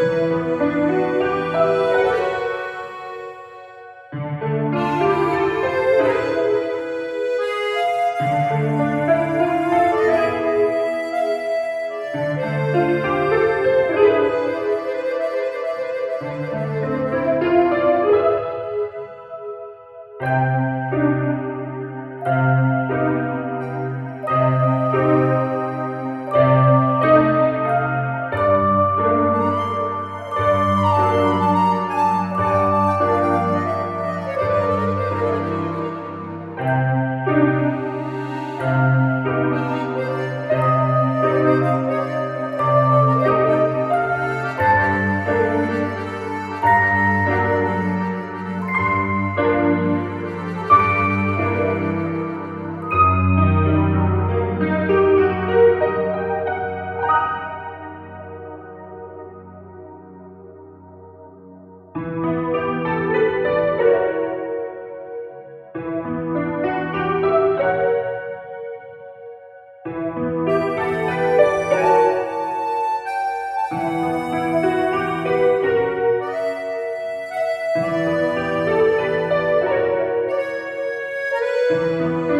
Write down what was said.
Música Música